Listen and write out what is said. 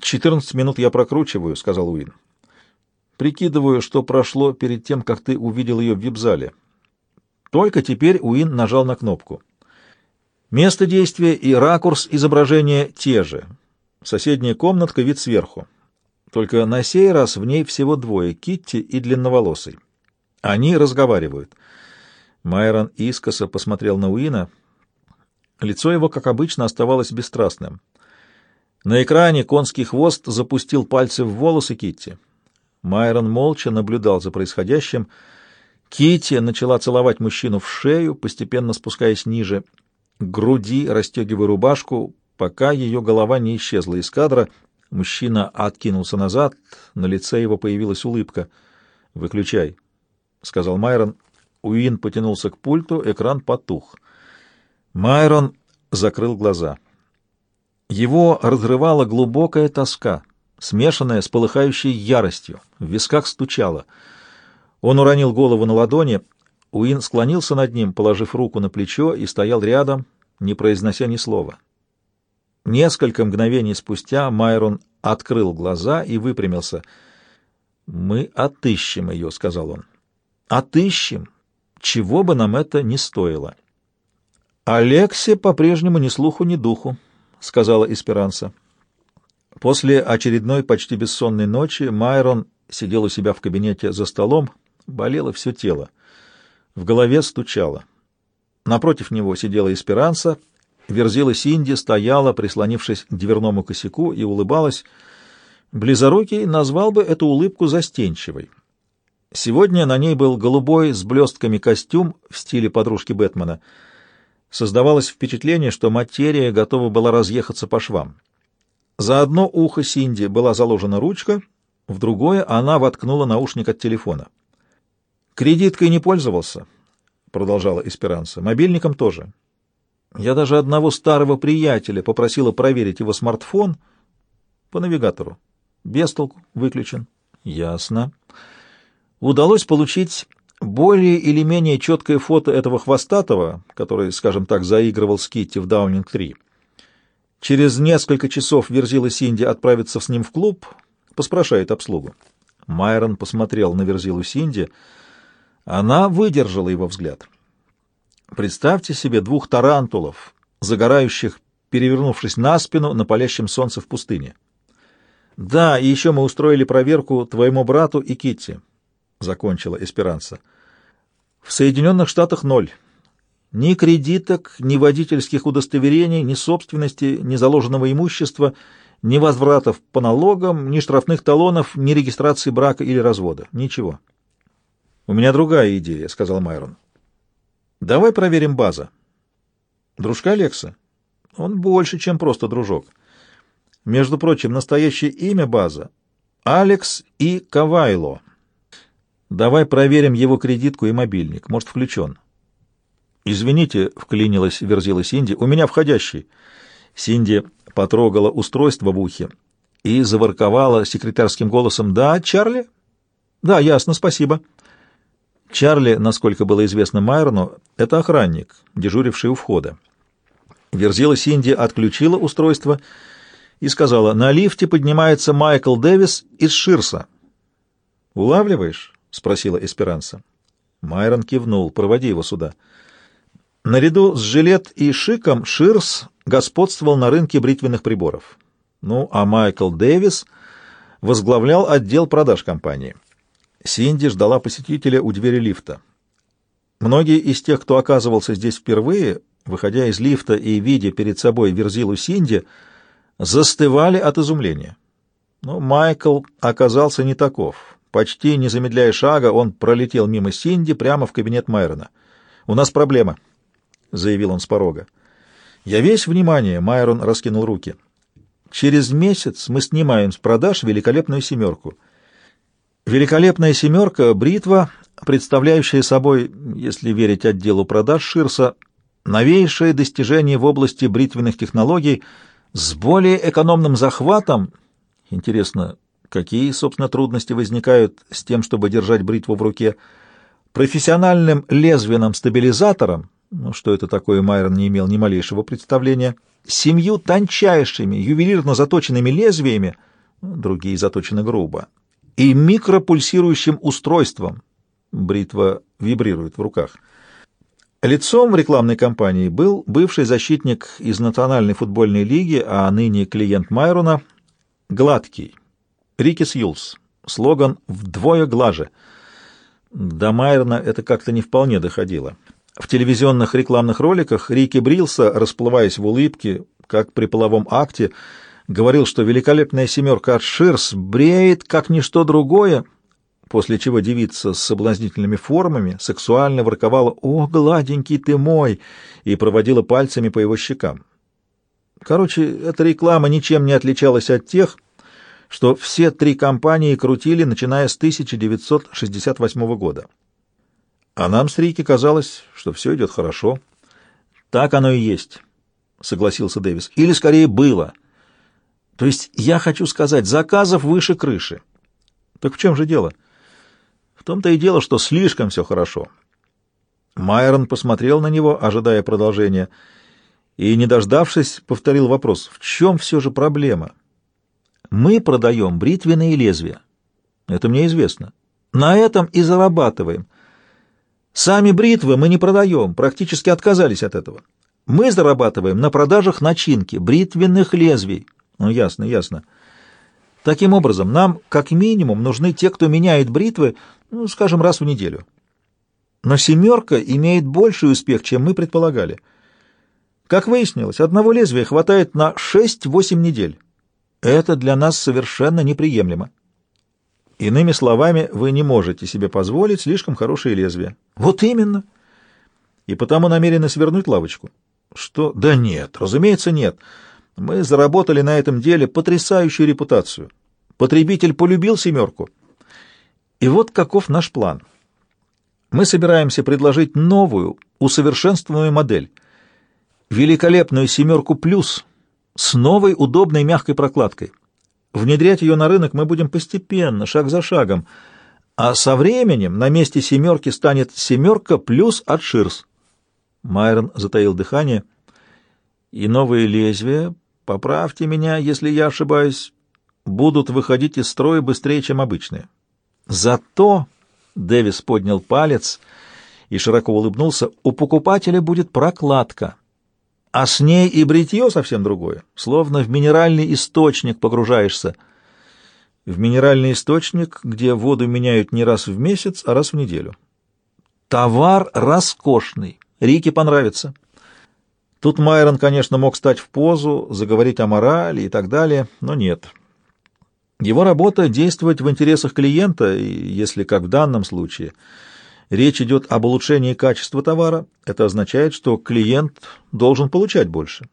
«Четырнадцать минут я прокручиваю», — сказал Уин. «Прикидываю, что прошло перед тем, как ты увидел ее в вип-зале». Только теперь Уин нажал на кнопку. Место действия и ракурс изображения те же. Соседняя комнатка, вид сверху. Только на сей раз в ней всего двое — Китти и длинноволосый. Они разговаривают. Майрон искоса посмотрел на Уина. Лицо его, как обычно, оставалось бесстрастным. На экране конский хвост запустил пальцы в волосы Китти. Майрон молча наблюдал за происходящим. Китти начала целовать мужчину в шею, постепенно спускаясь ниже, груди, расстегивая рубашку, пока ее голова не исчезла из кадра. Мужчина откинулся назад, на лице его появилась улыбка. «Выключай», — сказал Майрон. Уин потянулся к пульту, экран потух. Майрон закрыл глаза. Его разрывала глубокая тоска, смешанная с полыхающей яростью. В висках стучало. Он уронил голову на ладони. Уин склонился над ним, положив руку на плечо, и стоял рядом, не произнося ни слова. Несколько мгновений спустя Майрон открыл глаза и выпрямился. «Мы отыщем ее», — сказал он. «Отыщем, чего бы нам это ни стоило». «Алексе по-прежнему ни слуху, ни духу», — сказала Эсперанса. После очередной почти бессонной ночи Майрон сидел у себя в кабинете за столом, болело все тело. В голове стучало. Напротив него сидела Эсперанса, верзила Синди стояла, прислонившись к дверному косяку, и улыбалась. Близорукий назвал бы эту улыбку застенчивой. Сегодня на ней был голубой с блестками костюм в стиле подружки Бэтмена — Создавалось впечатление, что материя готова была разъехаться по швам. За одно ухо Синди была заложена ручка, в другое она воткнула наушник от телефона. «Кредиткой не пользовался», — продолжала Эсперанса, — «мобильником тоже. Я даже одного старого приятеля попросила проверить его смартфон по навигатору. Без толку, выключен. Ясно. Удалось получить более или менее четкое фото этого хвостатого, который, скажем так, заигрывал с Китти в Даунинг-3. Через несколько часов Верзила Синди отправится с ним в клуб, поспрашает обслугу. Майрон посмотрел на Верзилу Синди. Она выдержала его взгляд. Представьте себе двух тарантулов, загорающих, перевернувшись на спину на палящем солнце в пустыне. Да, и еще мы устроили проверку твоему брату и Китти. — закончила Эсперанса. «В Соединенных Штатах ноль. Ни кредиток, ни водительских удостоверений, ни собственности, ни заложенного имущества, ни возвратов по налогам, ни штрафных талонов, ни регистрации брака или развода. Ничего». «У меня другая идея», — сказал Майрон. «Давай проверим база». «Дружка Лекса? Он больше, чем просто дружок. Между прочим, настоящее имя база — Алекс и Кавайло». Давай проверим его кредитку и мобильник. Может, включен. Извините, вклинилась, верзила Синди. У меня входящий. Синди потрогала устройство в ухе и заворковала секретарским голосом. Да, Чарли? Да, ясно, спасибо. Чарли, насколько было известно Майрону, это охранник, дежуривший у входа. Верзила Синди отключила устройство и сказала, на лифте поднимается Майкл Дэвис из Ширса. «Улавливаешь?» — спросила Эсперанса. Майрон кивнул. «Проводи его сюда». Наряду с жилет и шиком Ширс господствовал на рынке бритвенных приборов. Ну, а Майкл Дэвис возглавлял отдел продаж компании. Синди ждала посетителя у двери лифта. Многие из тех, кто оказывался здесь впервые, выходя из лифта и видя перед собой верзилу Синди, застывали от изумления. Но Майкл оказался не таков. Почти не замедляя шага, он пролетел мимо Синди прямо в кабинет Майрона. «У нас проблема», — заявил он с порога. «Я весь внимание», — Майрон раскинул руки. «Через месяц мы снимаем с продаж великолепную семерку». «Великолепная семерка» — бритва, представляющая собой, если верить отделу продаж Ширса, новейшее достижение в области бритвенных технологий с более экономным захватом. Интересно, Какие, собственно, трудности возникают с тем, чтобы держать бритву в руке? Профессиональным лезвенным стабилизатором, ну, что это такое, Майрон не имел ни малейшего представления, семью тончайшими, ювелирно заточенными лезвиями — другие заточены грубо, и микропульсирующим устройством. Бритва вибрирует в руках. Лицом рекламной кампании был бывший защитник из Национальной футбольной лиги, а ныне клиент Майрона, Гладкий, Рики Сьюлс. Слоган «Вдвое глаже». До Майрона это как-то не вполне доходило. В телевизионных рекламных роликах Рики брился, расплываясь в улыбке, как при половом акте, говорил, что великолепная семерка от Ширс бреет, как ничто другое, после чего девица с соблазнительными формами сексуально ворковала «О, гладенький ты мой!» и проводила пальцами по его щекам. Короче, эта реклама ничем не отличалась от тех, что все три компании крутили, начиная с 1968 года. А нам с Рики казалось, что все идет хорошо. Так оно и есть, согласился Дэвис. Или скорее было. То есть я хочу сказать, заказов выше крыши. Так в чем же дело? — в том-то и дело, что слишком все хорошо. Майрон посмотрел на него, ожидая продолжения, и, не дождавшись, повторил вопрос. В чем все же проблема? Мы продаем бритвенные лезвия. Это мне известно. На этом и зарабатываем. Сами бритвы мы не продаем, практически отказались от этого. Мы зарабатываем на продажах начинки, бритвенных лезвий. Ну, ясно, ясно. Таким образом, нам как минимум нужны те, кто меняет бритвы, ну, скажем, раз в неделю. Но «семерка» имеет больший успех, чем мы предполагали. Как выяснилось, одного лезвия хватает на 6-8 недель. Это для нас совершенно неприемлемо. Иными словами, вы не можете себе позволить слишком хорошие лезвия. Вот именно. И потому намерены свернуть лавочку. Что? Да нет, разумеется, нет. Мы заработали на этом деле потрясающую репутацию. Потребитель полюбил «семерку». И вот каков наш план. Мы собираемся предложить новую, усовершенствованную модель. Великолепную «семерку плюс» с новой удобной мягкой прокладкой. Внедрять ее на рынок мы будем постепенно, шаг за шагом, а со временем на месте «семерки» станет «семерка плюс» от «Ширс». Майрон затаил дыхание. И новые лезвия, поправьте меня, если я ошибаюсь, будут выходить из строя быстрее, чем обычные. Зато, — Дэвис поднял палец и широко улыбнулся, — у покупателя будет прокладка, а с ней и бритье совсем другое, словно в минеральный источник погружаешься. В минеральный источник, где воду меняют не раз в месяц, а раз в неделю. Товар роскошный, Рике понравится. Тут Майрон, конечно, мог стать в позу, заговорить о морали и так далее, но нет. Его работа — действовать в интересах клиента, если, как в данном случае, речь идет об улучшении качества товара, это означает, что клиент должен получать больше.